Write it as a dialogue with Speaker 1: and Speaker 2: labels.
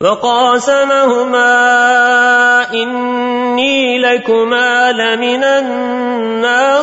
Speaker 1: وقاسمهما إني لكما لمن الناصحين.